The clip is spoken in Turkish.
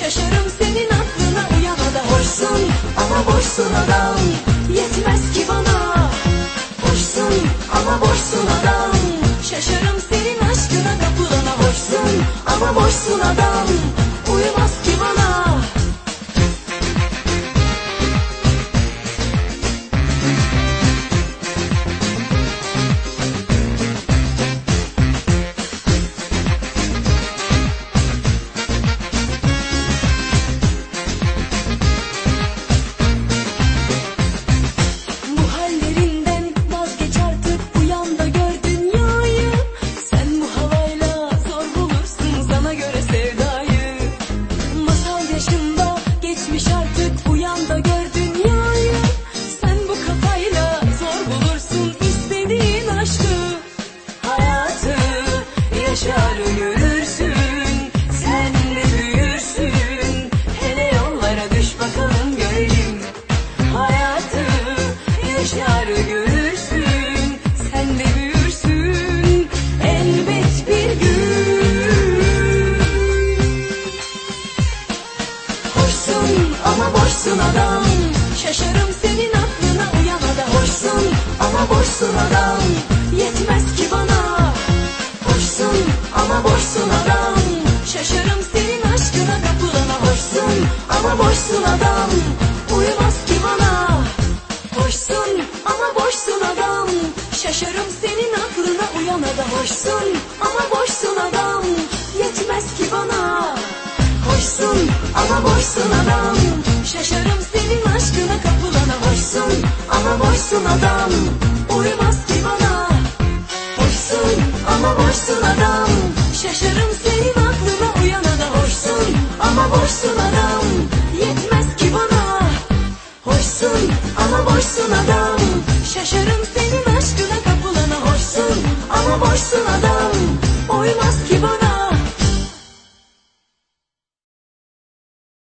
Şaşarım senin aklına uyanada Hoşsun ama boşsun adam. Yetmez ki bana. Hoşsun ama boşsun adam. Şaşarım senin aşkına kapılana Hoşsun ama boşsun adam yaşar görürsün Sen de büyürsün. Hele yollara düş bakalım görelim Hayatı yaşar görürsün Sen de büyürsün. Elbet bir gün. Hoşsun ama boşsun adam. Şaşarım senin aklına uyana da Hoşsun ama Şaşarım senin aklına uyana da Hoşsun. Ama boşsun adam Yetmez ki bana. Hoşsun ama boşsun adam. Şaşarım senin aşkına kapılana Hoşsun. Ama boşsun adam Uymaz ki bana. Hoşsun ama boşsun adam. Şaşarım senin aklına uyana da Hoşsun. Ama boşsun adam Yetmez ki bana. Hoşsun ama boşsun adam boşsun adam. Uymaz ki bana